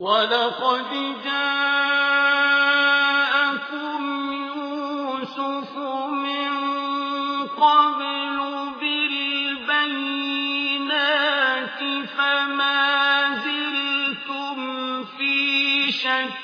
وَلَقَدْ جَاءَكُمْ يُوسُفُ مِن قَبْلُ بِالْبَيِّنَاتِ فَمَا زِلْتُمْ فِي شَكٍّ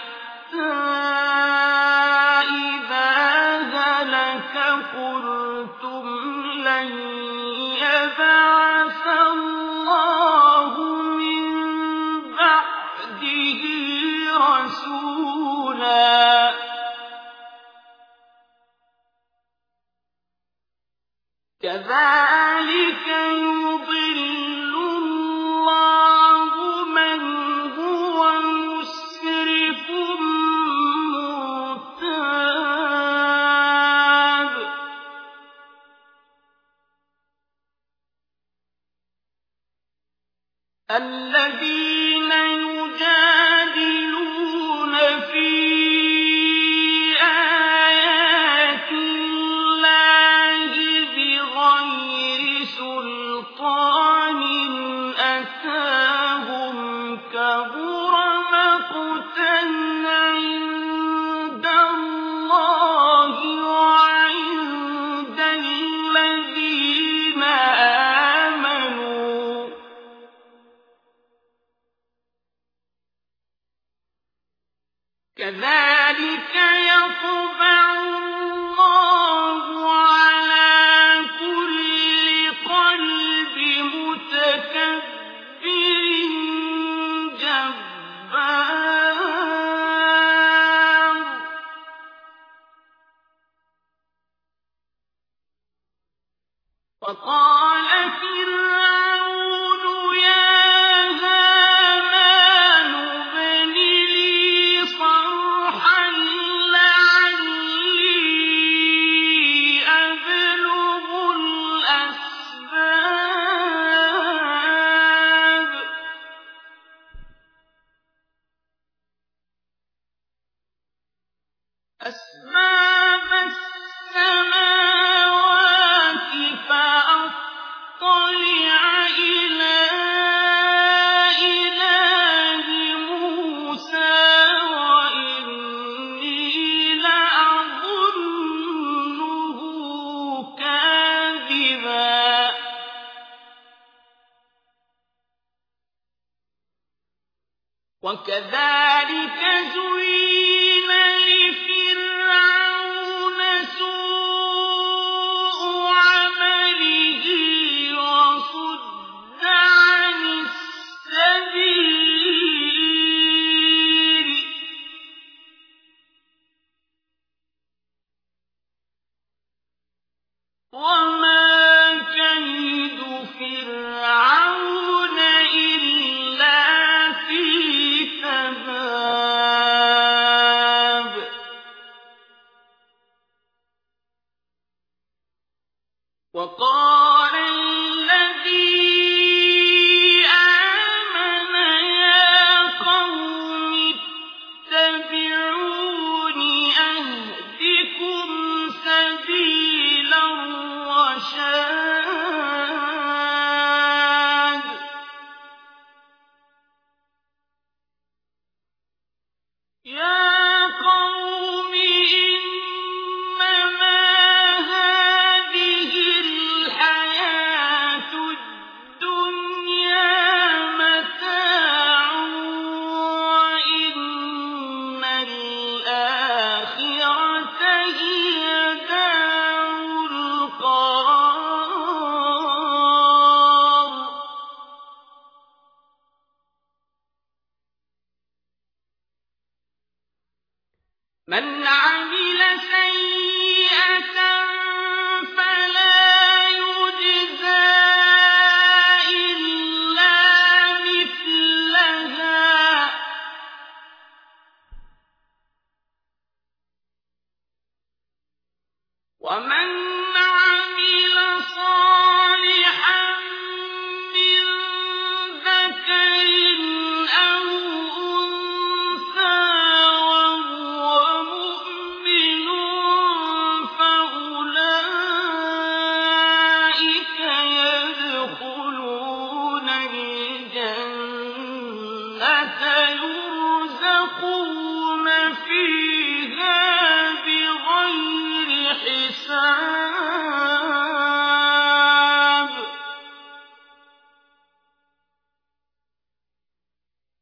كَذَٰلِكَ يُضِلُّ اللَّهُ مَنْ هُوَ الَّذِينَ كَذَٰلِكَ يَطْبَعُ اللَّهُ عَلَىٰ كُلِّ قَلْبِ مُتَكَبِّرٍ جَبَّارٍ. وَقَالَ فِرْعَوْنُ وَكَذَٰلِكَ زُيِّنَ لِفِرْعَوْنَ سُوءُ عَمَلِهِ وَصُدَّ عَنِ السَّبِيلِ ۚ. وَمَا النار